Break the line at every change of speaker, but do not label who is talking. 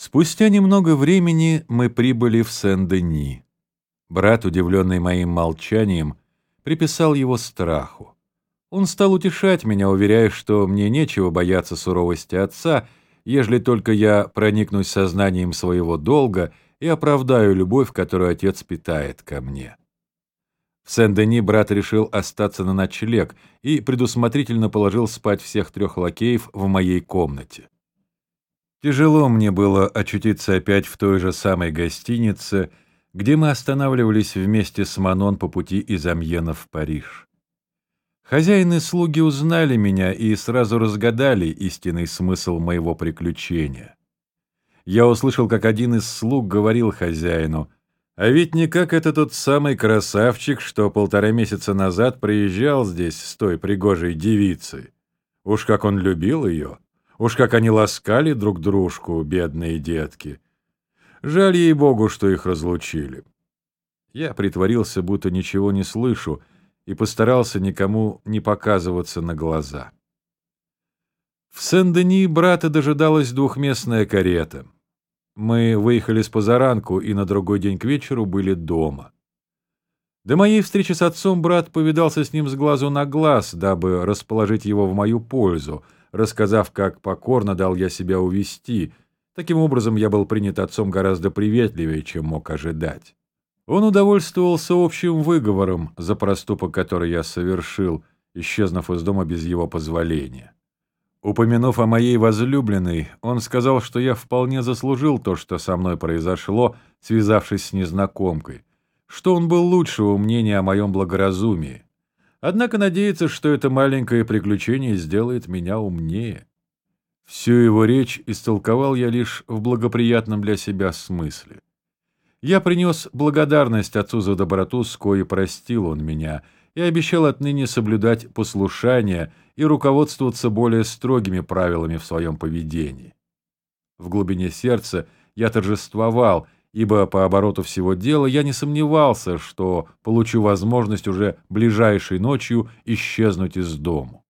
Спустя немного времени мы прибыли в Сен-Дени. Брат, удивленный моим молчанием, приписал его страху. Он стал утешать меня, уверяя, что мне нечего бояться суровости отца, ежели только я проникнусь сознанием своего долга и оправдаю любовь, которую отец питает ко мне. В Сен-Дени брат решил остаться на ночлег и предусмотрительно положил спать всех трех лакеев в моей комнате. Тяжело мне было очутиться опять в той же самой гостинице, где мы останавливались вместе с Манон по пути из Амьена в Париж. Хозяин и слуги узнали меня и сразу разгадали истинный смысл моего приключения. Я услышал, как один из слуг говорил хозяину, «А ведь не как это тот самый красавчик, что полтора месяца назад приезжал здесь с той пригожей девицей. Уж как он любил ее!» Уж как они ласкали друг дружку, бедные детки. Жаль ей-богу, что их разлучили. Я притворился, будто ничего не слышу, и постарался никому не показываться на глаза. В Сен-Дени брата дожидалась двухместная карета. Мы выехали с позаранку и на другой день к вечеру были дома. До моей встречи с отцом брат повидался с ним с глазу на глаз, дабы расположить его в мою пользу — рассказав, как покорно дал я себя увести. Таким образом, я был принят отцом гораздо приветливее, чем мог ожидать. Он удовольствовался общим выговором за проступок, который я совершил, исчезнув из дома без его позволения. Упомянув о моей возлюбленной, он сказал, что я вполне заслужил то, что со мной произошло, связавшись с незнакомкой, что он был лучшего мнения о моем благоразумии, Однако надеется, что это маленькое приключение сделает меня умнее. Всю его речь истолковал я лишь в благоприятном для себя смысле. Я принес благодарность отцу за доброту, с коей простил он меня, и обещал отныне соблюдать послушание и руководствоваться более строгими правилами в своем поведении. В глубине сердца я торжествовал — ибо по обороту всего дела я не сомневался, что получу возможность уже ближайшей ночью исчезнуть из дому.